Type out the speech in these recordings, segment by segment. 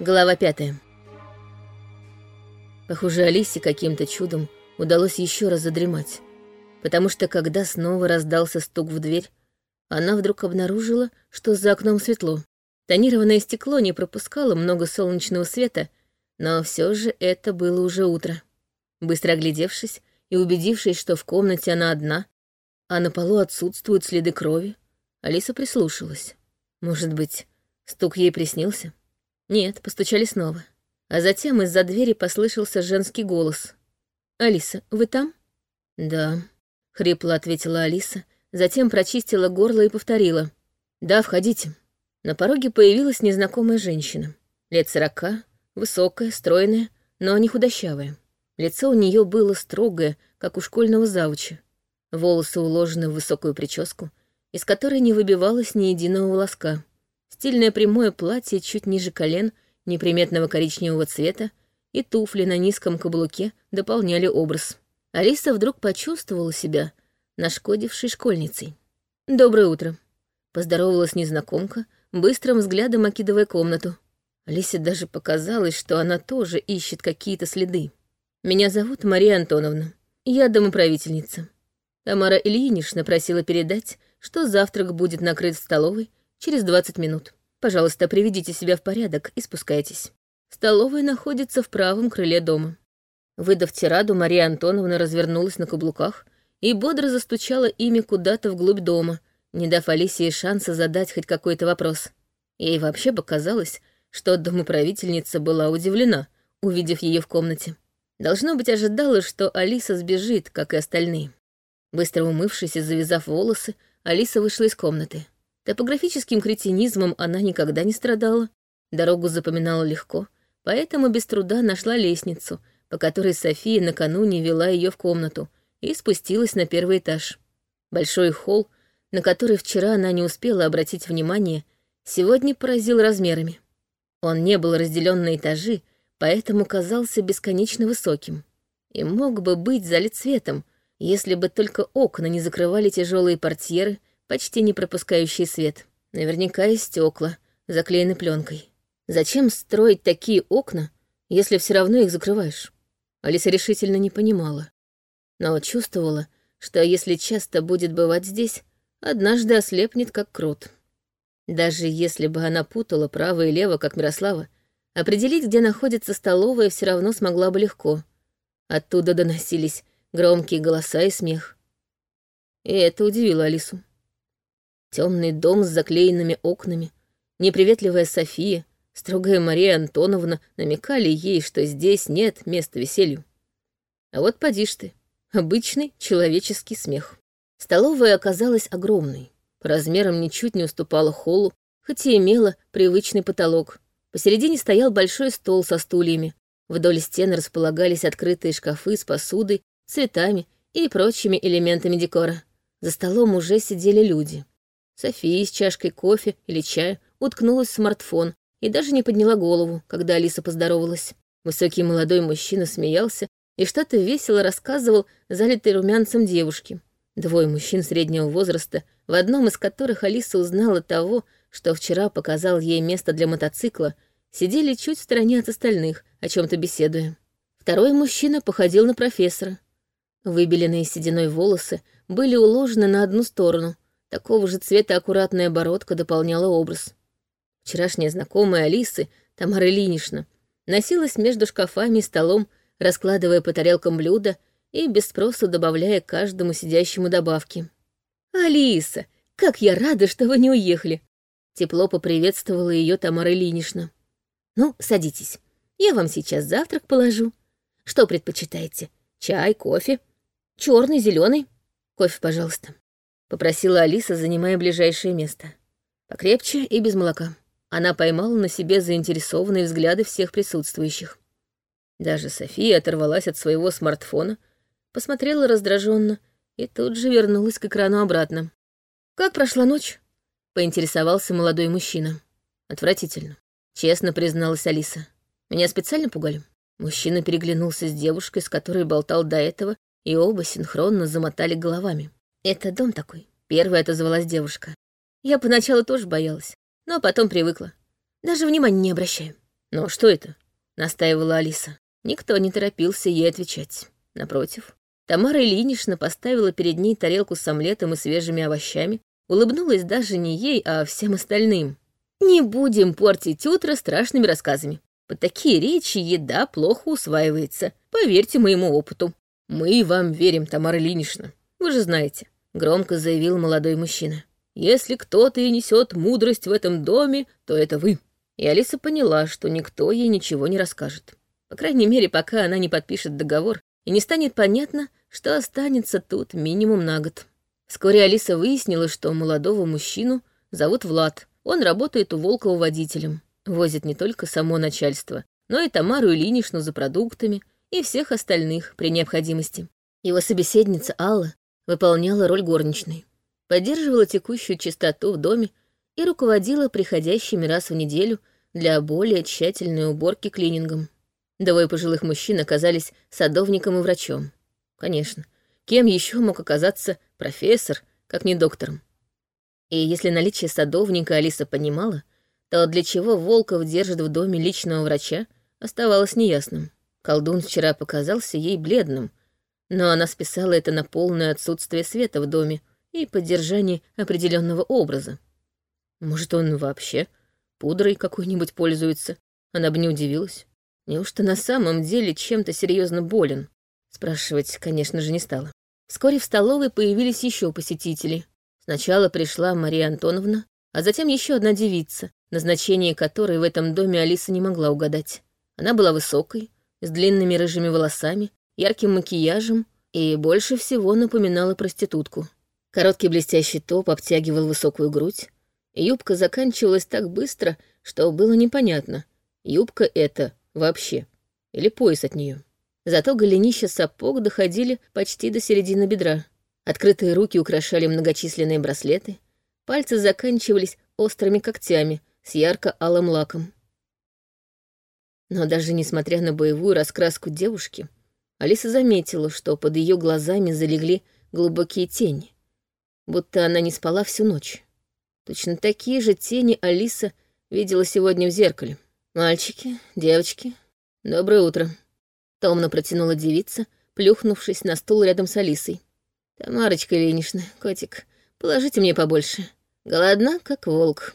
Глава пятая. Похоже, Алисе каким-то чудом удалось еще раз задремать, потому что когда снова раздался стук в дверь, она вдруг обнаружила, что за окном светло. Тонированное стекло не пропускало много солнечного света, но все же это было уже утро. Быстро оглядевшись и убедившись, что в комнате она одна, а на полу отсутствуют следы крови, Алиса прислушалась. Может быть, стук ей приснился? Нет, постучали снова. А затем из-за двери послышался женский голос. «Алиса, вы там?» «Да», — хрипло ответила Алиса, затем прочистила горло и повторила. «Да, входите». На пороге появилась незнакомая женщина. Лет сорока, высокая, стройная, но не худощавая. Лицо у нее было строгое, как у школьного завуча. Волосы уложены в высокую прическу, из которой не выбивалось ни единого волоска. Стильное прямое платье чуть ниже колен, неприметного коричневого цвета, и туфли на низком каблуке дополняли образ. Алиса вдруг почувствовала себя нашкодившей школьницей. «Доброе утро», — поздоровалась незнакомка, быстрым взглядом окидывая комнату. Алисе даже показалось, что она тоже ищет какие-то следы. «Меня зовут Мария Антоновна. Я домоправительница. Тамара Ильинична просила передать, что завтрак будет накрыт в столовой через 20 минут. Пожалуйста, приведите себя в порядок и спускайтесь. Столовая находится в правом крыле дома». Выдав тираду, Мария Антоновна развернулась на каблуках и бодро застучала ими куда-то вглубь дома, не дав Алисии шанса задать хоть какой-то вопрос. Ей вообще показалось, что домоправительница была удивлена, увидев ее в комнате. Должно быть, ожидала, что Алиса сбежит, как и остальные. Быстро умывшись и завязав волосы, Алиса вышла из комнаты. Топографическим кретинизмом она никогда не страдала, дорогу запоминала легко, поэтому без труда нашла лестницу, по которой София накануне вела ее в комнату, и спустилась на первый этаж. Большой холл, на который вчера она не успела обратить внимание, сегодня поразил размерами. Он не был разделен на этажи, поэтому казался бесконечно высоким. И мог бы быть залит светом, если бы только окна не закрывали тяжелые портьеры, почти не пропускающие свет. Наверняка и стекла, заклеены пленкой. Зачем строить такие окна, если все равно их закрываешь? Алиса решительно не понимала. Но чувствовала, что если часто будет бывать здесь, однажды ослепнет как крот. Даже если бы она путала право и лево, как Мирослава, определить, где находится столовая, все равно смогла бы легко. Оттуда доносились громкие голоса и смех. И это удивило Алису. Темный дом с заклеенными окнами, неприветливая София, строгая Мария Антоновна намекали ей, что здесь нет места веселью. А вот поди ж ты, обычный человеческий смех. Столовая оказалась огромной, по размерам ничуть не уступала холлу, хоть и имела привычный потолок. Посередине стоял большой стол со стульями, вдоль стен располагались открытые шкафы с посудой, цветами и прочими элементами декора. За столом уже сидели люди. София с чашкой кофе или чая уткнулась в смартфон и даже не подняла голову, когда Алиса поздоровалась. Высокий молодой мужчина смеялся и что-то весело рассказывал залитой румянцем девушке. Двое мужчин среднего возраста, в одном из которых Алиса узнала того, что вчера показал ей место для мотоцикла, сидели чуть в стороне от остальных, о чем то беседуя. Второй мужчина походил на профессора. Выбеленные сединой волосы были уложены на одну сторону, Такого же цвета аккуратная бородка дополняла образ. Вчерашняя знакомая Алисы, Тамара Ильинична, носилась между шкафами и столом, раскладывая по тарелкам блюда и без спроса добавляя каждому сидящему добавки. «Алиса, как я рада, что вы не уехали!» Тепло поприветствовала ее Тамара Ильинична. «Ну, садитесь. Я вам сейчас завтрак положу. Что предпочитаете? Чай, кофе? Черный, зеленый? Кофе, пожалуйста» попросила Алиса, занимая ближайшее место. Покрепче и без молока. Она поймала на себе заинтересованные взгляды всех присутствующих. Даже София оторвалась от своего смартфона, посмотрела раздраженно и тут же вернулась к экрану обратно. «Как прошла ночь?» — поинтересовался молодой мужчина. «Отвратительно», — честно призналась Алиса. «Меня специально пугали?» Мужчина переглянулся с девушкой, с которой болтал до этого, и оба синхронно замотали головами. «Это дом такой», — первая отозвалась девушка. Я поначалу тоже боялась, но потом привыкла. Даже внимания не обращаю. «Но что это?» — настаивала Алиса. Никто не торопился ей отвечать. Напротив, Тамара Ильинична поставила перед ней тарелку с омлетом и свежими овощами, улыбнулась даже не ей, а всем остальным. «Не будем портить утро страшными рассказами. Под такие речи еда плохо усваивается, поверьте моему опыту». «Мы вам верим, Тамара Ильинична, вы же знаете», — громко заявил молодой мужчина. «Если кто-то и несет мудрость в этом доме, то это вы». И Алиса поняла, что никто ей ничего не расскажет. По крайней мере, пока она не подпишет договор, и не станет понятно, что останется тут минимум на год. Вскоре Алиса выяснила, что молодого мужчину зовут Влад. Он работает у Волкова водителем. Возит не только само начальство, но и Тамару Ильиничну за продуктами и всех остальных при необходимости. Его собеседница Алла выполняла роль горничной. Поддерживала текущую чистоту в доме и руководила приходящими раз в неделю для более тщательной уборки клинингом. Двое пожилых мужчин оказались садовником и врачом. Конечно, кем еще мог оказаться профессор, как не доктором? И если наличие садовника Алиса понимала, то для чего Волков держит в доме личного врача, оставалось неясным. Колдун вчера показался ей бледным, но она списала это на полное отсутствие света в доме и поддержание определенного образа. Может, он вообще пудрой какой-нибудь пользуется? Она бы не удивилась. Неужто на самом деле чем-то серьезно болен? Спрашивать, конечно же, не стала. Вскоре в столовой появились еще посетители. Сначала пришла Мария Антоновна, а затем еще одна девица, назначение которой в этом доме Алиса не могла угадать. Она была высокой, с длинными рыжими волосами, ярким макияжем и больше всего напоминала проститутку. Короткий блестящий топ обтягивал высокую грудь, Юбка заканчивалась так быстро, что было непонятно, юбка это вообще или пояс от нее. Зато голенища сапог доходили почти до середины бедра. Открытые руки украшали многочисленные браслеты, пальцы заканчивались острыми когтями с ярко-алым лаком. Но даже несмотря на боевую раскраску девушки, Алиса заметила, что под ее глазами залегли глубокие тени, будто она не спала всю ночь. Точно такие же тени Алиса видела сегодня в зеркале. «Мальчики, девочки, доброе утро», — томно протянула девица, плюхнувшись на стул рядом с Алисой. «Тамарочка Ильинична, котик, положите мне побольше. Голодна, как волк».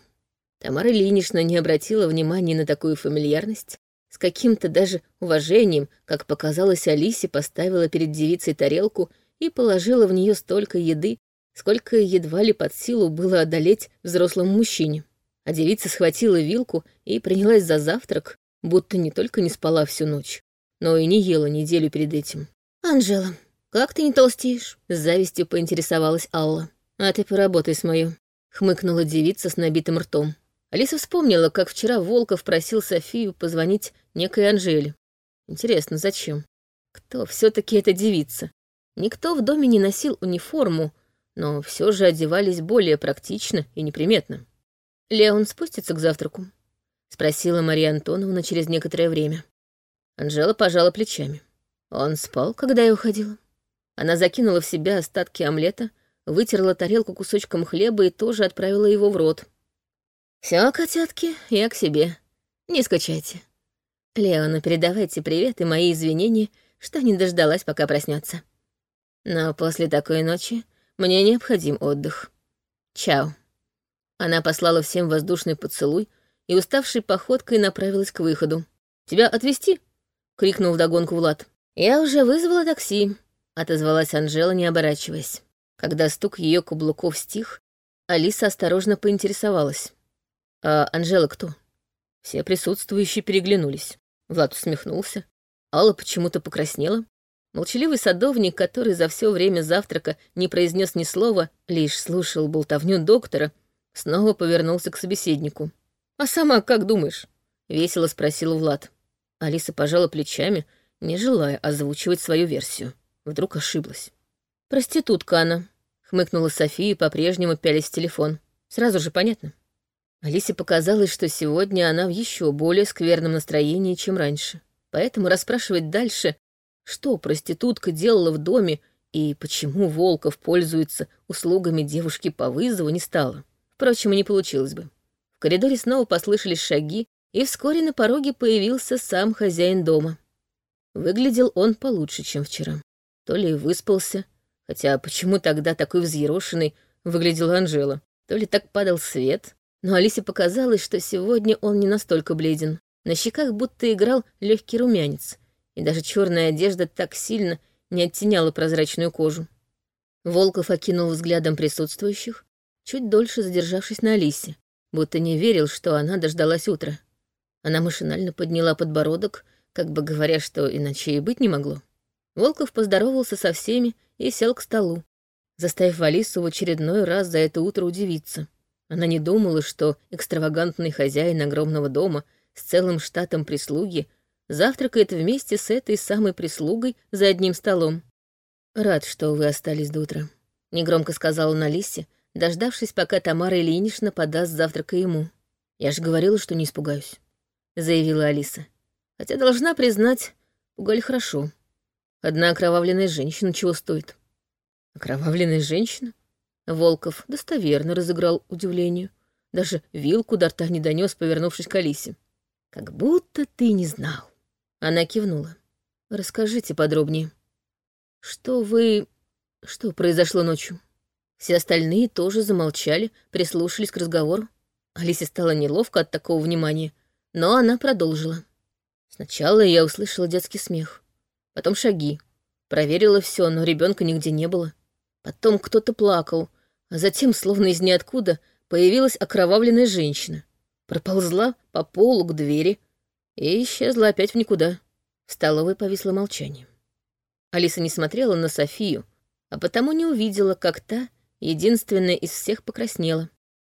Тамара Ильинична не обратила внимания на такую фамильярность. С каким-то даже уважением, как показалось Алисе, поставила перед девицей тарелку и положила в нее столько еды, сколько едва ли под силу было одолеть взрослому мужчине. А девица схватила вилку и принялась за завтрак, будто не только не спала всю ночь, но и не ела неделю перед этим. «Анжела, как ты не толстеешь?» — с завистью поинтересовалась Алла. «А ты поработай с моё», — хмыкнула девица с набитым ртом. Алиса вспомнила, как вчера Волков просил Софию позвонить некой Анжеле. Интересно, зачем? Кто все таки эта девица? Никто в доме не носил униформу, но все же одевались более практично и неприметно. «Леон спустится к завтраку?» — спросила Мария Антоновна через некоторое время. Анжела пожала плечами. Он спал, когда я уходила. Она закинула в себя остатки омлета, вытерла тарелку кусочком хлеба и тоже отправила его в рот. Все, котятки, я к себе. Не скучайте. Леону передавайте привет и мои извинения, что не дождалась, пока проснется. Но после такой ночи мне необходим отдых. Чао. Она послала всем воздушный поцелуй и уставшей походкой направилась к выходу. «Тебя отвезти?» — крикнул вдогонку Влад. «Я уже вызвала такси», — отозвалась Анжела, не оборачиваясь. Когда стук ее каблуков стих, Алиса осторожно поинтересовалась. «А Анжела кто?» Все присутствующие переглянулись. Влад усмехнулся. Алла почему-то покраснела, Молчаливый садовник, который за все время завтрака не произнес ни слова, лишь слушал болтовню доктора, снова повернулся к собеседнику. «А сама как думаешь?» — весело спросил Влад. Алиса пожала плечами, не желая озвучивать свою версию. Вдруг ошиблась. «Проститутка она», — хмыкнула София, по-прежнему пялись в телефон. «Сразу же понятно». Алисе показалось, что сегодня она в еще более скверном настроении, чем раньше. Поэтому расспрашивать дальше что проститутка делала в доме и почему Волков пользуется услугами девушки по вызову, не стало. Впрочем, и не получилось бы. В коридоре снова послышались шаги, и вскоре на пороге появился сам хозяин дома. Выглядел он получше, чем вчера. То ли выспался, хотя почему тогда такой взъерошенный выглядела Анжела, то ли так падал свет, но Алисе показалось, что сегодня он не настолько бледен. На щеках будто играл легкий румянец, и даже черная одежда так сильно не оттеняла прозрачную кожу. Волков окинул взглядом присутствующих, чуть дольше задержавшись на Алисе, будто не верил, что она дождалась утра. Она машинально подняла подбородок, как бы говоря, что иначе и быть не могло. Волков поздоровался со всеми и сел к столу, заставив Алису в очередной раз за это утро удивиться. Она не думала, что экстравагантный хозяин огромного дома с целым штатом прислуги завтракает вместе с этой самой прислугой за одним столом. «Рад, что вы остались до утра», — негромко сказала он Алисе, дождавшись, пока Тамара Ильинична подаст завтрак ему. «Я же говорила, что не испугаюсь», — заявила Алиса. Хотя, должна признать, пугали хорошо. Одна окровавленная женщина чего стоит. Окровавленная женщина? Волков достоверно разыграл удивление. Даже вилку до рта не донес, повернувшись к Алисе. «Как будто ты не знал». Она кивнула. «Расскажите подробнее. Что вы... Что произошло ночью?» Все остальные тоже замолчали, прислушались к разговору. Алисе стало неловко от такого внимания, но она продолжила. Сначала я услышала детский смех, потом шаги. Проверила все, но ребенка нигде не было. Потом кто-то плакал, затем, словно из ниоткуда, появилась окровавленная женщина. Проползла по полу к двери и исчезла опять в никуда. В столовой повисло молчание. Алиса не смотрела на Софию, а потому не увидела, как та, единственная из всех, покраснела.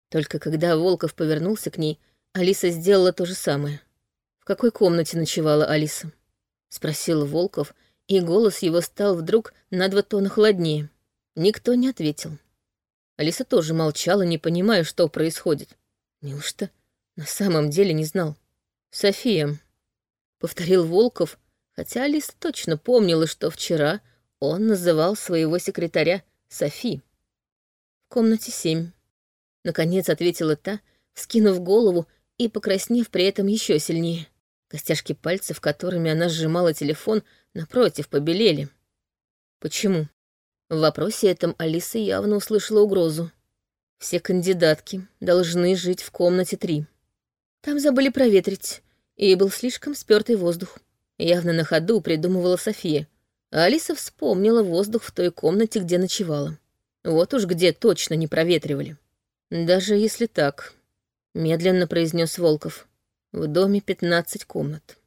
Только когда Волков повернулся к ней, Алиса сделала то же самое какой комнате ночевала Алиса?» — спросил Волков, и голос его стал вдруг на два тона холоднее. Никто не ответил. Алиса тоже молчала, не понимая, что происходит. Неужто на самом деле не знал? «София», — повторил Волков, хотя Алиса точно помнила, что вчера он называл своего секретаря Софи. «В комнате семь», — наконец ответила та, скинув голову и покраснев при этом еще сильнее. Костяшки пальцев, которыми она сжимала телефон, напротив, побелели. Почему? В вопросе этом Алиса явно услышала угрозу. Все кандидатки должны жить в комнате три. Там забыли проветрить, и был слишком спёртый воздух. Явно на ходу придумывала София. А Алиса вспомнила воздух в той комнате, где ночевала. Вот уж где точно не проветривали. Даже если так, медленно произнес Волков. В доме пятнадцать комнат.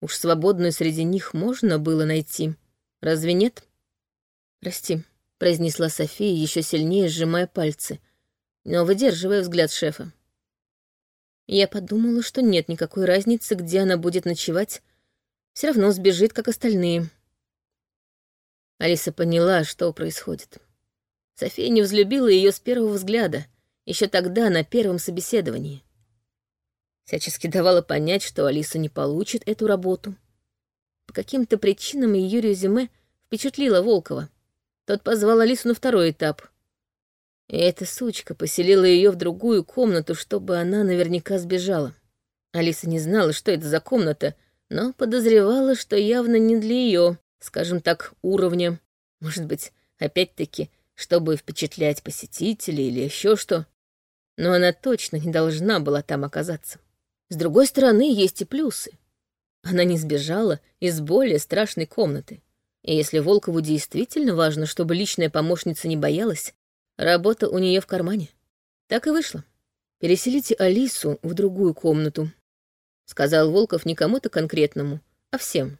Уж свободную среди них можно было найти. Разве нет? Прости, произнесла София, еще сильнее сжимая пальцы, но выдерживая взгляд шефа. Я подумала, что нет никакой разницы, где она будет ночевать. Все равно сбежит, как остальные. Алиса поняла, что происходит. София не взлюбила ее с первого взгляда, еще тогда, на первом собеседовании всячески давала понять, что Алиса не получит эту работу. По каким-то причинам ее резюме впечатлило Волкова. Тот позвал Алису на второй этап. И эта сучка поселила ее в другую комнату, чтобы она наверняка сбежала. Алиса не знала, что это за комната, но подозревала, что явно не для ее, скажем так, уровня. Может быть, опять-таки, чтобы впечатлять посетителей или еще что. Но она точно не должна была там оказаться. С другой стороны, есть и плюсы. Она не сбежала из более страшной комнаты. И если Волкову действительно важно, чтобы личная помощница не боялась, работа у нее в кармане. Так и вышло. «Переселите Алису в другую комнату», — сказал Волков не кому-то конкретному, а всем.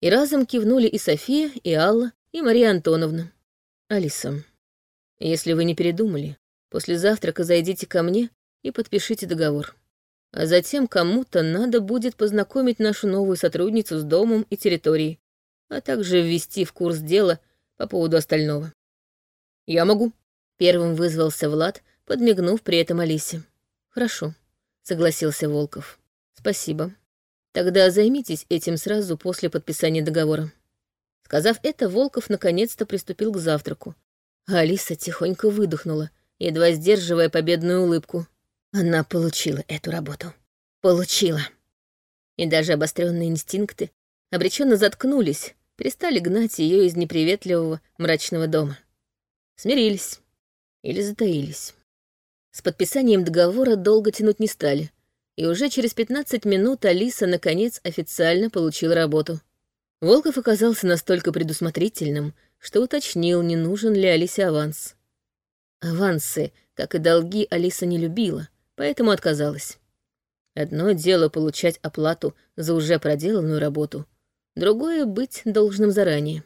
И разом кивнули и София, и Алла, и Мария Антоновна. «Алиса, если вы не передумали, после завтрака зайдите ко мне и подпишите договор а затем кому-то надо будет познакомить нашу новую сотрудницу с домом и территорией, а также ввести в курс дела по поводу остального. «Я могу», — первым вызвался Влад, подмигнув при этом Алисе. «Хорошо», — согласился Волков. «Спасибо. Тогда займитесь этим сразу после подписания договора». Сказав это, Волков наконец-то приступил к завтраку, а Алиса тихонько выдохнула, едва сдерживая победную улыбку. Она получила эту работу. Получила. И даже обостренные инстинкты обреченно заткнулись, перестали гнать ее из неприветливого мрачного дома. Смирились или затаились. С подписанием договора долго тянуть не стали, и уже через 15 минут Алиса, наконец, официально получила работу. Волков оказался настолько предусмотрительным, что уточнил, не нужен ли Алисе аванс. Авансы, как и долги, Алиса не любила, поэтому отказалась. Одно дело получать оплату за уже проделанную работу, другое — быть должным заранее.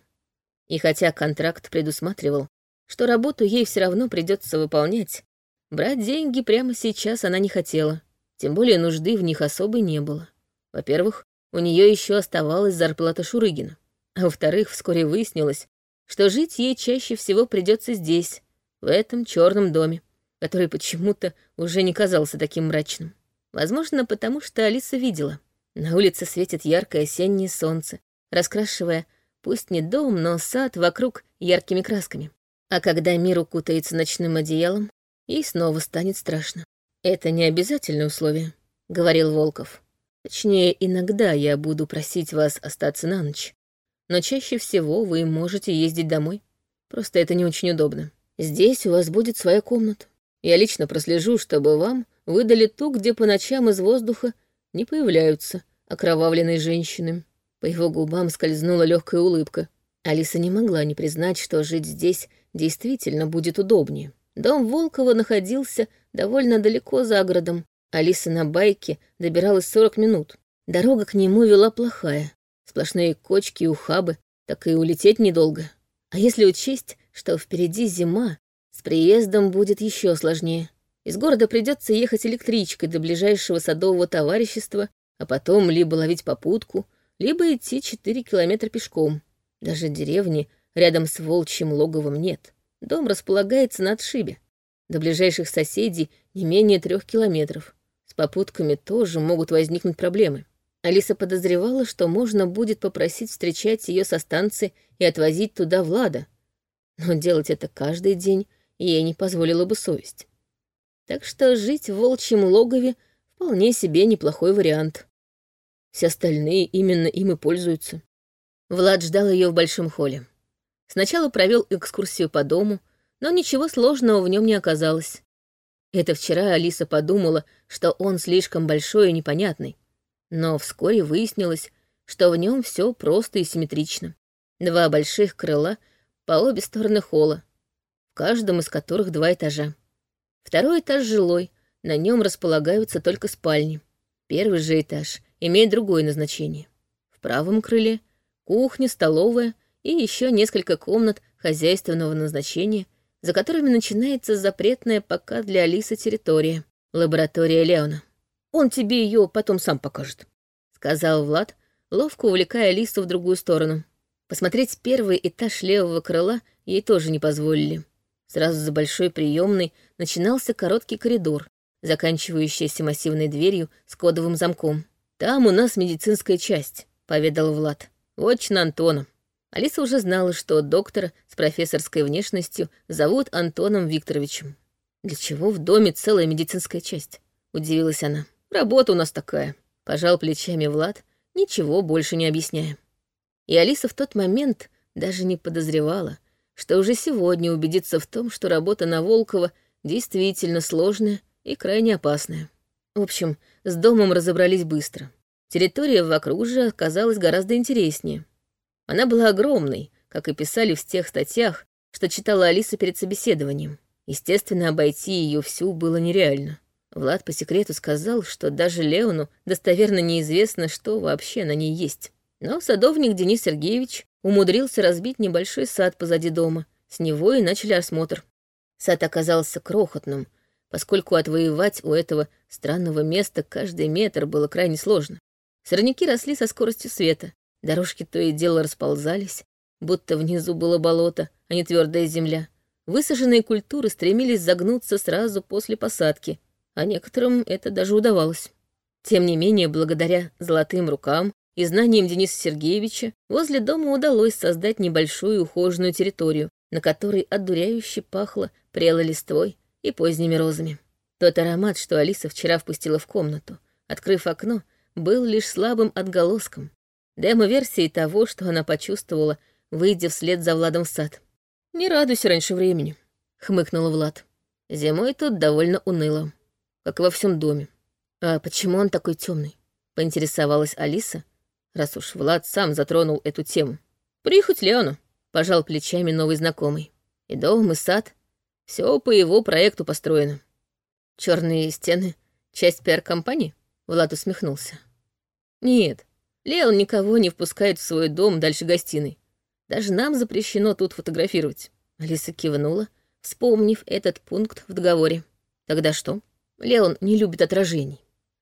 И хотя контракт предусматривал, что работу ей все равно придется выполнять, брать деньги прямо сейчас она не хотела, тем более нужды в них особой не было. Во-первых, у нее еще оставалась зарплата Шурыгина, а во-вторых, вскоре выяснилось, что жить ей чаще всего придется здесь, в этом черном доме, который почему-то уже не казался таким мрачным. Возможно, потому что Алиса видела. На улице светит яркое осеннее солнце, раскрашивая, пусть не дом, но сад вокруг яркими красками. А когда мир укутается ночным одеялом, ей снова станет страшно. «Это не обязательное условие», — говорил Волков. «Точнее, иногда я буду просить вас остаться на ночь. Но чаще всего вы можете ездить домой. Просто это не очень удобно. Здесь у вас будет своя комната. Я лично прослежу, чтобы вам выдали ту, где по ночам из воздуха не появляются окровавленные женщины». По его губам скользнула легкая улыбка. Алиса не могла не признать, что жить здесь действительно будет удобнее. Дом Волкова находился довольно далеко за городом. Алиса на байке добиралась 40 минут. Дорога к нему вела плохая. Сплошные кочки и ухабы, так и улететь недолго. А если учесть, что впереди зима, с приездом будет еще сложнее. Из города придется ехать электричкой до ближайшего садового товарищества, а потом либо ловить попутку, либо идти 4 километра пешком. Даже деревни рядом с волчьим логовом нет. Дом располагается на отшибе. До ближайших соседей не менее трех километров. С попутками тоже могут возникнуть проблемы. Алиса подозревала, что можно будет попросить встречать ее со станции и отвозить туда Влада. Но делать это каждый день ей не позволила бы совесть. Так что жить в волчьем логове вполне себе неплохой вариант. Все остальные именно им и пользуются. Влад ждал ее в большом холле. Сначала провел экскурсию по дому, но ничего сложного в нем не оказалось. Это вчера Алиса подумала, что он слишком большой и непонятный. Но вскоре выяснилось, что в нем все просто и симметрично. Два больших крыла по обе стороны холла, в каждом из которых два этажа. Второй этаж жилой, на нем располагаются только спальни. Первый же этаж имеет другое назначение. В правом крыле — кухня, столовая и еще несколько комнат хозяйственного назначения, за которыми начинается запретная пока для Алисы территория — лаборатория Леона. «Он тебе ее потом сам покажет», — сказал Влад, ловко увлекая Алису в другую сторону. Посмотреть первый этаж левого крыла ей тоже не позволили. Сразу за большой приемной начинался короткий коридор, заканчивающийся массивной дверью с кодовым замком. «Там у нас медицинская часть», — поведал Влад. «Отчина Антона». Алиса уже знала, что доктора с профессорской внешностью зовут Антоном Викторовичем. «Для чего в доме целая медицинская часть?» — удивилась она. «Работа у нас такая», — пожал плечами Влад, ничего больше не объясняя. И Алиса в тот момент даже не подозревала, что уже сегодня убедится в том, что работа на Волкова действительно сложная и крайне опасная. В общем, с домом разобрались быстро. Территория вокруг же оказалась гораздо интереснее. Она была огромной, как и писали в тех статьях, что читала Алиса перед собеседованием. Естественно, обойти ее всю было нереально. Влад по секрету сказал, что даже Леону достоверно неизвестно, что вообще на ней есть. Но садовник Денис Сергеевич умудрился разбить небольшой сад позади дома. С него и начали осмотр. Сад оказался крохотным, поскольку отвоевать у этого странного места каждый метр было крайне сложно. Сорняки росли со скоростью света, Дорожки то и дело расползались, будто внизу было болото, а не твердая земля. Высаженные культуры стремились загнуться сразу после посадки, а некоторым это даже удавалось. Тем не менее, благодаря золотым рукам и знаниям Дениса Сергеевича, возле дома удалось создать небольшую ухоженную территорию, на которой одуряюще пахло прелой листвой и поздними розами. Тот аромат, что Алиса вчера впустила в комнату, открыв окно, был лишь слабым отголоском, демо-версией того, что она почувствовала, выйдя вслед за Владом в сад. «Не радуйся раньше времени», — хмыкнула Влад. «Зимой тут довольно уныло, как и во всем доме». «А почему он такой темный? поинтересовалась Алиса, раз уж Влад сам затронул эту тему. «Прихоть Леону», — пожал плечами новый знакомый. «И дом, и сад. Все по его проекту построено. Черные стены — часть пиар-компании?» Влад усмехнулся. «Нет, Леон никого не впускает в свой дом дальше гостиной. Даже нам запрещено тут фотографировать». Алиса кивнула, вспомнив этот пункт в договоре. «Тогда что? Леон не любит отражений».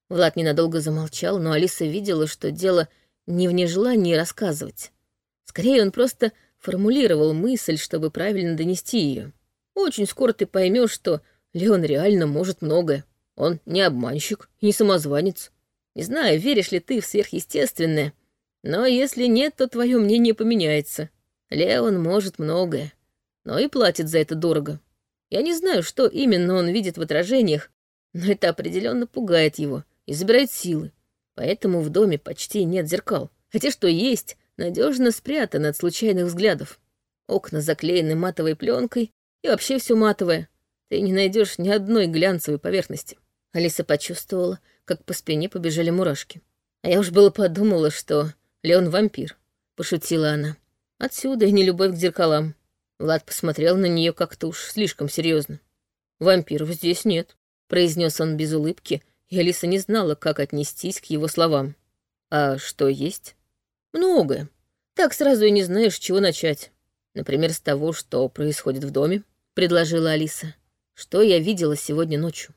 Влад ненадолго замолчал, но Алиса видела, что дело не в нежелании рассказывать. Скорее, он просто формулировал мысль, чтобы правильно донести ее. Очень скоро ты поймешь, что Леон реально может многое. Он не обманщик, не самозванец. Не знаю, веришь ли ты в сверхъестественное, но если нет, то твое мнение поменяется. Леон может многое, но и платит за это дорого. Я не знаю, что именно он видит в отражениях, но это определенно пугает его и забирает силы. Поэтому в доме почти нет зеркал. Хотя что есть, надежно спрятано от случайных взглядов. Окна заклеены матовой пленкой, и вообще все матовое. Ты не найдешь ни одной глянцевой поверхности. Алиса почувствовала, как по спине побежали мурашки. А я уж было подумала, что Леон вампир, пошутила она. Отсюда и не любовь к зеркалам. Влад посмотрел на нее как-то уж слишком серьезно. Вампиров здесь нет, произнес он без улыбки, и Алиса не знала, как отнестись к его словам. А что есть? Многое. Так сразу и не знаешь, с чего начать. Например, с того, что происходит в доме, предложила Алиса. Что я видела сегодня ночью?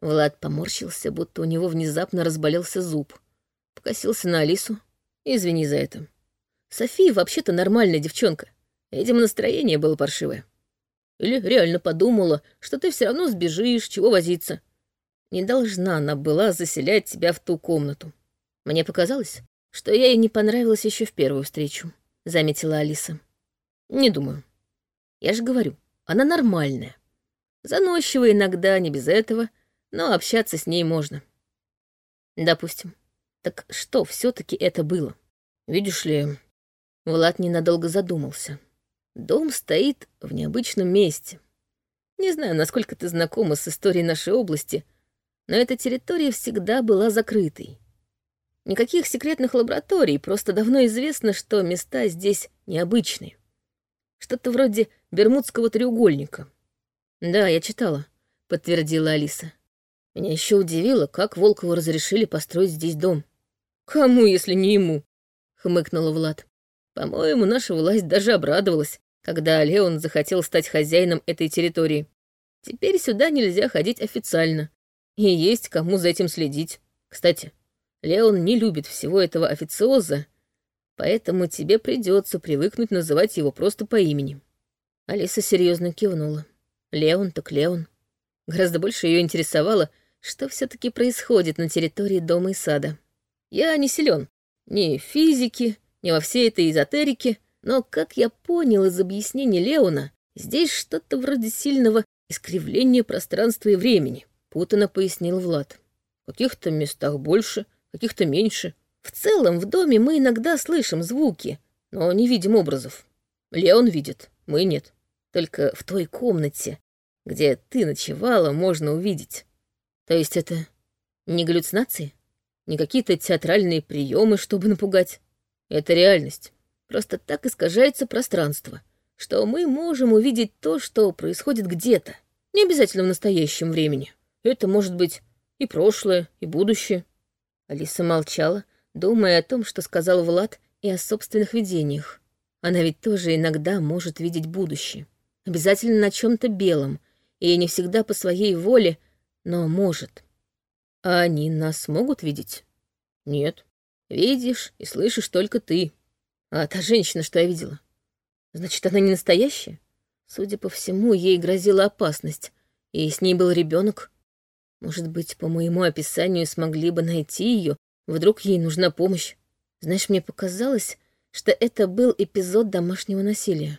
Влад поморщился, будто у него внезапно разболелся зуб. Покосился на Алису. Извини за это. София вообще-то нормальная девчонка. Видимо, настроение было паршивое. Или реально подумала, что ты все равно сбежишь, чего возиться. Не должна она была заселять тебя в ту комнату. Мне показалось, что я ей не понравилась еще в первую встречу, заметила Алиса. Не думаю. Я же говорю, она нормальная. Заносчивая иногда, не без этого, но общаться с ней можно. Допустим. Так что все таки это было? Видишь ли, Влад ненадолго задумался. Дом стоит в необычном месте. Не знаю, насколько ты знакома с историей нашей области, но эта территория всегда была закрытой. Никаких секретных лабораторий, просто давно известно, что места здесь необычные. Что-то вроде Бермудского треугольника. Да, я читала, подтвердила Алиса. Меня еще удивило, как Волкову разрешили построить здесь дом. Кому, если не ему? хмыкнула Влад. По-моему, наша власть даже обрадовалась, когда Леон захотел стать хозяином этой территории. Теперь сюда нельзя ходить официально, и есть кому за этим следить. Кстати, Леон не любит всего этого официоза, поэтому тебе придется привыкнуть называть его просто по имени». Алиса серьезно кивнула. Леон так Леон. Гораздо больше ее интересовало, что все таки происходит на территории дома и сада. Я не силен ни в физике, ни во всей этой эзотерике, но, как я понял из объяснений Леона, здесь что-то вроде сильного искривления пространства и времени, путано пояснил Влад. В каких-то местах больше, каких-то меньше. В целом, в доме мы иногда слышим звуки, но не видим образов. Леон видит, мы нет. Только в той комнате, где ты ночевала, можно увидеть. То есть это не галлюцинации? Не какие-то театральные приемы, чтобы напугать? Это реальность. Просто так искажается пространство, что мы можем увидеть то, что происходит где-то. Не обязательно в настоящем времени. Это может быть и прошлое, и будущее. Алиса молчала, думая о том, что сказал Влад, и о собственных видениях. Она ведь тоже иногда может видеть будущее. Обязательно на чем-то белом, и не всегда по своей воле, но может. А они нас могут видеть? Нет. Видишь и слышишь только ты. А та женщина, что я видела? Значит, она не настоящая? Судя по всему, ей грозила опасность, и с ней был ребенок. Может быть, по моему описанию смогли бы найти ее, вдруг ей нужна помощь. Знаешь, мне показалось, что это был эпизод домашнего насилия.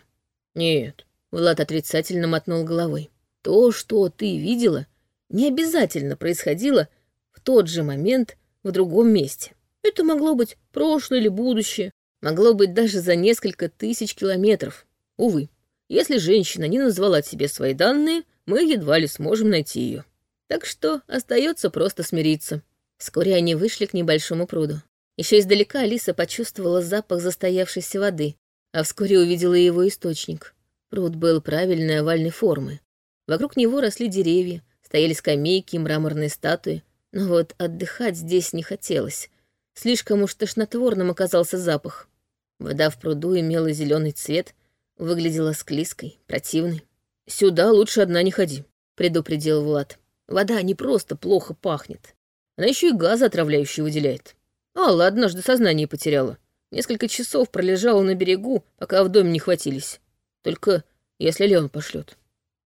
Нет, Влад отрицательно мотнул головой. То, что ты видела, не обязательно происходило в тот же момент в другом месте. Это могло быть прошлое или будущее, могло быть даже за несколько тысяч километров. Увы, если женщина не назвала тебе свои данные, мы едва ли сможем найти ее. Так что остается просто смириться. Вскоре они вышли к небольшому пруду. Еще издалека Алиса почувствовала запах застоявшейся воды, а вскоре увидела его источник. Пруд был правильной овальной формы. Вокруг него росли деревья, стояли скамейки и мраморные статуи, но вот отдыхать здесь не хотелось. Слишком уж тошнотворным оказался запах. Вода в пруду имела зеленый цвет, выглядела склизкой, противной. «Сюда лучше одна не ходи», — предупредил Влад. «Вода не просто плохо пахнет, она еще и газы отравляющие выделяет. А, ладно, однажды сознание потеряла. Несколько часов пролежала на берегу, пока в доме не хватились. Только если Леон пошлет.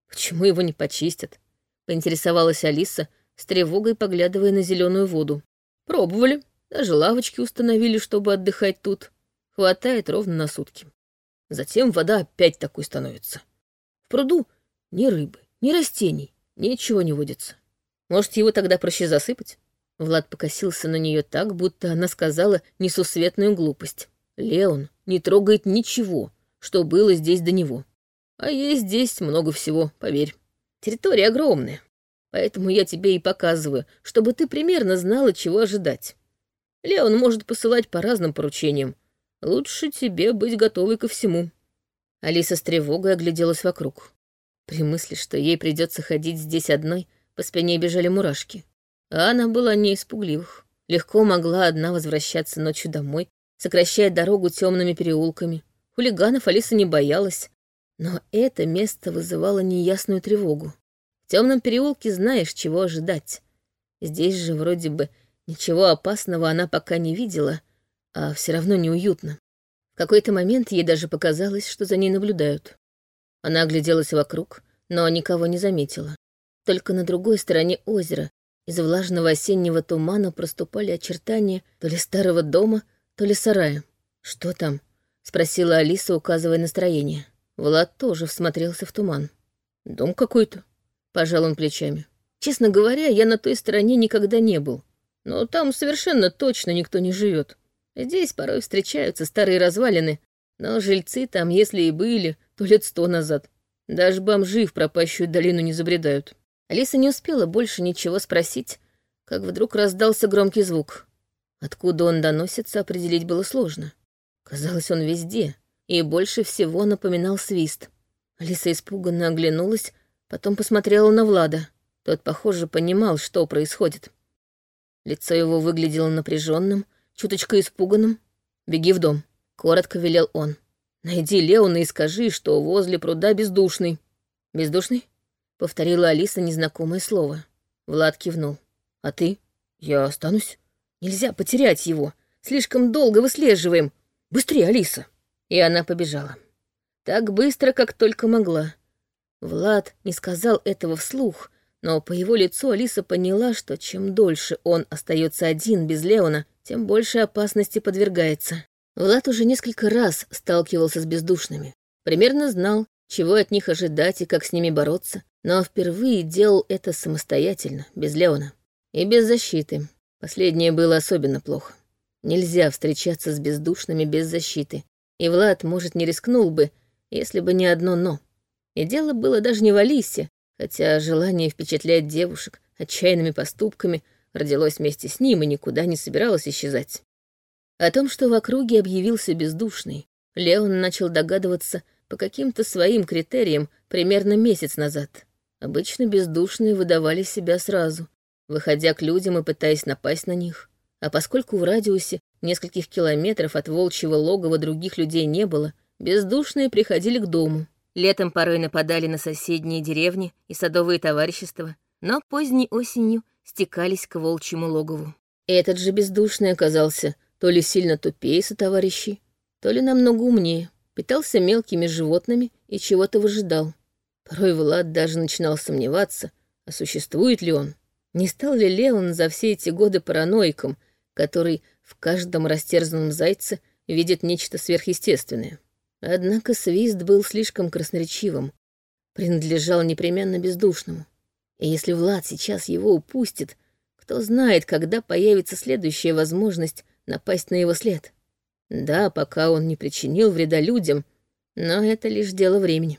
Почему его не почистят? Поинтересовалась Алиса, с тревогой поглядывая на зеленую воду. Пробовали, даже лавочки установили, чтобы отдыхать тут. Хватает ровно на сутки. Затем вода опять такой становится. В пруду ни рыбы, ни растений, ничего не водится. Может, его тогда проще засыпать? Влад покосился на нее так, будто она сказала несусветную глупость. Леон не трогает ничего, что было здесь до него. А есть здесь много всего, поверь. Территория огромная, поэтому я тебе и показываю, чтобы ты примерно знала, чего ожидать. Леон может посылать по разным поручениям. Лучше тебе быть готовой ко всему. Алиса с тревогой огляделась вокруг. При мысли, что ей придется ходить здесь одной, по спине бежали мурашки. А она была не испугливых. Легко могла одна возвращаться ночью домой, сокращая дорогу темными переулками. Хулиганов Алиса не боялась, но это место вызывало неясную тревогу. В темном переулке знаешь, чего ожидать. Здесь же вроде бы ничего опасного она пока не видела, а все равно неуютно. В какой-то момент ей даже показалось, что за ней наблюдают. Она огляделась вокруг, но никого не заметила. Только на другой стороне озера из влажного осеннего тумана проступали очертания то ли старого дома, то ли сарая. «Что там?» — спросила Алиса, указывая настроение. Влад тоже всмотрелся в туман. «Дом какой-то», — пожал он плечами. «Честно говоря, я на той стороне никогда не был. Но там совершенно точно никто не живет. Здесь порой встречаются старые развалины, но жильцы там, если и были, то лет сто назад. Даже бомжи в пропащую долину не забредают». Алиса не успела больше ничего спросить, как вдруг раздался громкий звук. Откуда он доносится, определить было сложно. Казалось, он везде, и больше всего напоминал свист. Алиса испуганно оглянулась, потом посмотрела на Влада. Тот, похоже, понимал, что происходит. Лицо его выглядело напряженным, чуточка испуганным. «Беги в дом», — коротко велел он. «Найди Леона и скажи, что возле пруда бездушный». «Бездушный?» — повторила Алиса незнакомое слово. Влад кивнул. «А ты?» «Я останусь. Нельзя потерять его. Слишком долго выслеживаем. Быстрее, Алиса!» И она побежала. Так быстро, как только могла. Влад не сказал этого вслух, но по его лицу Алиса поняла, что чем дольше он остается один без Леона, тем больше опасности подвергается. Влад уже несколько раз сталкивался с бездушными. Примерно знал, чего от них ожидать и как с ними бороться, но впервые делал это самостоятельно, без Леона. И без защиты. Последнее было особенно плохо. Нельзя встречаться с бездушными без защиты. И Влад, может, не рискнул бы, если бы не одно «но». И дело было даже не в Алисе, хотя желание впечатлять девушек отчаянными поступками родилось вместе с ним и никуда не собиралось исчезать. О том, что в округе объявился бездушный, Леон начал догадываться по каким-то своим критериям примерно месяц назад. Обычно бездушные выдавали себя сразу, выходя к людям и пытаясь напасть на них. А поскольку в радиусе нескольких километров от волчьего логова других людей не было, бездушные приходили к дому. Летом порой нападали на соседние деревни и садовые товарищества, но поздней осенью стекались к волчьему логову. Этот же бездушный оказался то ли сильно тупее сотоварищей, то ли намного умнее, питался мелкими животными и чего-то выжидал. Порой Влад даже начинал сомневаться, а существует ли он. Не стал ли Леон за все эти годы параноиком, который в каждом растерзанном зайце видит нечто сверхъестественное? Однако свист был слишком красноречивым, принадлежал непременно бездушному. И если Влад сейчас его упустит, Кто знает, когда появится следующая возможность напасть на его след. Да, пока он не причинил вреда людям, но это лишь дело времени.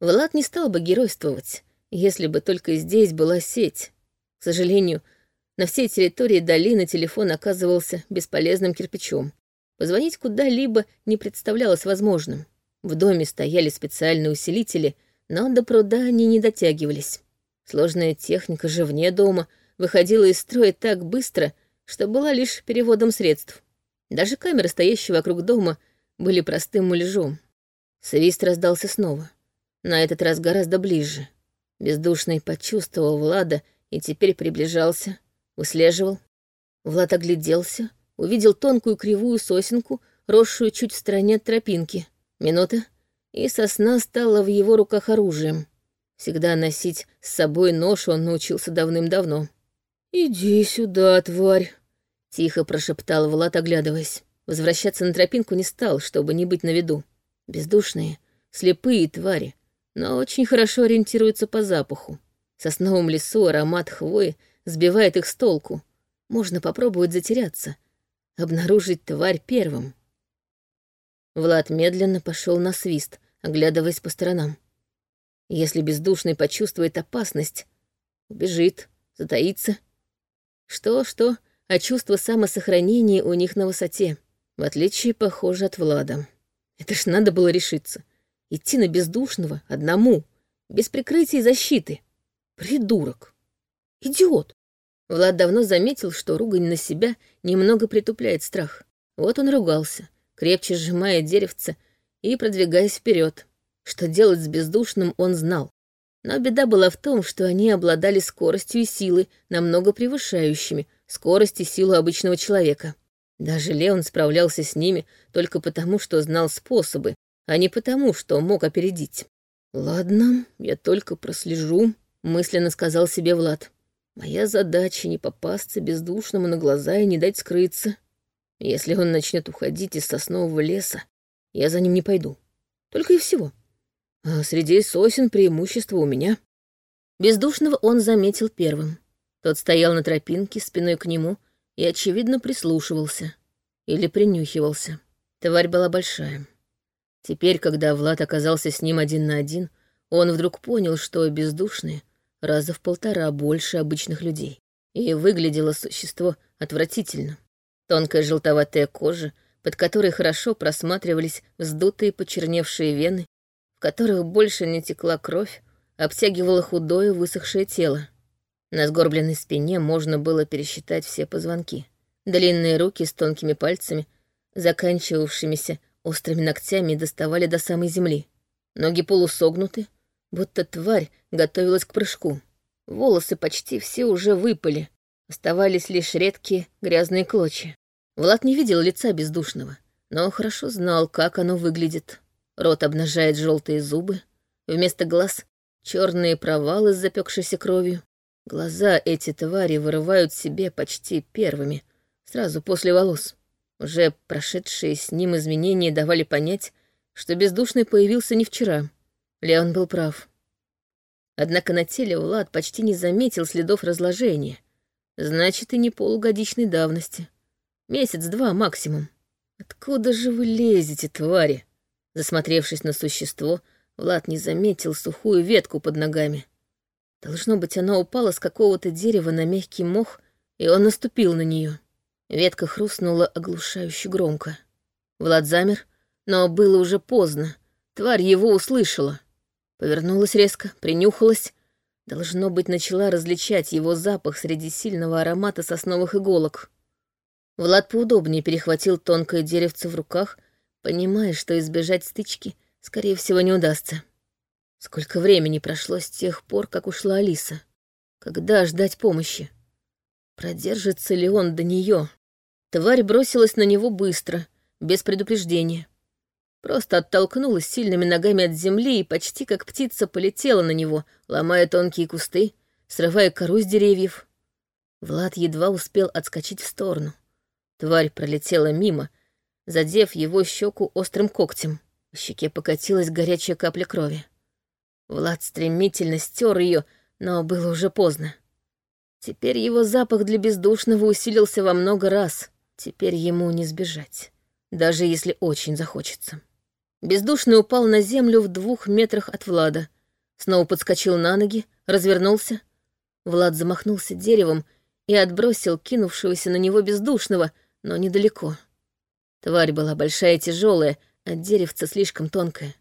Влад не стал бы геройствовать, если бы только здесь была сеть. К сожалению, на всей территории долины телефон оказывался бесполезным кирпичом. Позвонить куда-либо не представлялось возможным. В доме стояли специальные усилители, но до пруда они не дотягивались. Сложная техника же вне дома выходила из строя так быстро, что была лишь переводом средств. Даже камеры, стоящие вокруг дома, были простым муляжом. Свист раздался снова. На этот раз гораздо ближе. Бездушный почувствовал Влада и теперь приближался, выслеживал. Влад огляделся, увидел тонкую кривую сосенку, росшую чуть в стороне от тропинки. Минута, и сосна стала в его руках оружием. Всегда носить с собой нож он научился давным-давно. «Иди сюда, тварь!» — тихо прошептал Влад, оглядываясь. Возвращаться на тропинку не стал, чтобы не быть на виду. Бездушные, слепые твари, но очень хорошо ориентируются по запаху. В сосновом лесу аромат хвои сбивает их с толку. Можно попробовать затеряться, обнаружить тварь первым. Влад медленно пошел на свист, оглядываясь по сторонам. Если бездушный почувствует опасность, убежит, затаится. Что-что, а чувство самосохранения у них на высоте, в отличие, похоже, от Влада. Это ж надо было решиться. Идти на бездушного одному, без прикрытия и защиты. Придурок. Идиот. Влад давно заметил, что ругань на себя немного притупляет страх. Вот он ругался, крепче сжимая деревце и продвигаясь вперед. Что делать с бездушным, он знал. Но беда была в том, что они обладали скоростью и силой, намного превышающими скорость и силу обычного человека. Даже Леон справлялся с ними только потому, что знал способы, а не потому, что мог опередить. «Ладно, я только прослежу», — мысленно сказал себе Влад. «Моя задача — не попасться бездушному на глаза и не дать скрыться. Если он начнет уходить из соснового леса, я за ним не пойду. Только и всего. А среди сосен преимущество у меня». Бездушного он заметил первым. Тот стоял на тропинке спиной к нему и, очевидно, прислушивался. Или принюхивался. Тварь была большая. Теперь, когда Влад оказался с ним один на один, он вдруг понял, что бездушные раза в полтора больше обычных людей. И выглядело существо отвратительно. Тонкая желтоватая кожа, под которой хорошо просматривались вздутые почерневшие вены, в которых больше не текла кровь, обтягивало худое высохшее тело. На сгорбленной спине можно было пересчитать все позвонки. Длинные руки с тонкими пальцами, заканчивавшимися острыми ногтями, доставали до самой земли. Ноги полусогнуты, будто тварь готовилась к прыжку. Волосы почти все уже выпали, оставались лишь редкие грязные клочья. Влад не видел лица бездушного, но хорошо знал, как оно выглядит. Рот обнажает желтые зубы, вместо глаз — черные провалы с запекшейся кровью. Глаза эти твари вырывают себе почти первыми, сразу после волос. Уже прошедшие с ним изменения давали понять, что бездушный появился не вчера. Леон был прав. Однако на теле Влад почти не заметил следов разложения. Значит, и не полугодичной давности. Месяц-два максимум. Откуда же вы лезете, твари? Засмотревшись на существо, Влад не заметил сухую ветку под ногами. Должно быть, она упала с какого-то дерева на мягкий мох, и он наступил на нее. Ветка хрустнула оглушающе громко. Влад замер, но было уже поздно. Тварь его услышала. Повернулась резко, принюхалась. Должно быть, начала различать его запах среди сильного аромата сосновых иголок. Влад поудобнее перехватил тонкое деревце в руках, понимая, что избежать стычки, скорее всего, не удастся. Сколько времени прошло с тех пор, как ушла Алиса? Когда ждать помощи? Продержится ли он до нее? Тварь бросилась на него быстро, без предупреждения. Просто оттолкнулась сильными ногами от земли и почти как птица полетела на него, ломая тонкие кусты, срывая кору с деревьев. Влад едва успел отскочить в сторону. Тварь пролетела мимо, задев его щеку острым когтем. В щеке покатилась горячая капля крови. Влад стремительно стер ее, но было уже поздно. Теперь его запах для бездушного усилился во много раз. Теперь ему не сбежать, даже если очень захочется. Бездушный упал на землю в двух метрах от Влада. Снова подскочил на ноги, развернулся. Влад замахнулся деревом и отбросил кинувшегося на него бездушного, но недалеко. Тварь была большая и тяжелая, а деревце слишком тонкое.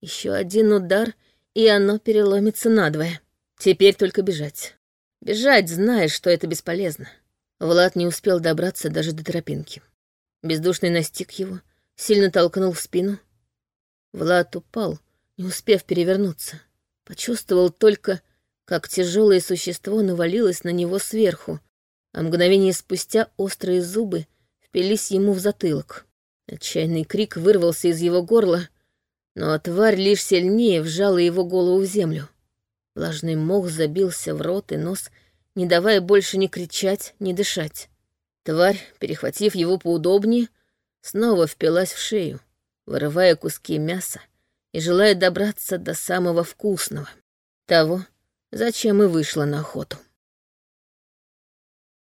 Еще один удар, и оно переломится надвое. Теперь только бежать. Бежать, зная, что это бесполезно. Влад не успел добраться даже до тропинки. Бездушный настиг его, сильно толкнул в спину. Влад упал, не успев перевернуться. Почувствовал только, как тяжелое существо навалилось на него сверху, а мгновение спустя острые зубы впились ему в затылок. Отчаянный крик вырвался из его горла, но тварь лишь сильнее вжала его голову в землю. Влажный мох забился в рот и нос, не давая больше ни кричать, ни дышать. Тварь, перехватив его поудобнее, снова впилась в шею, вырывая куски мяса и желая добраться до самого вкусного, того, зачем и вышла на охоту.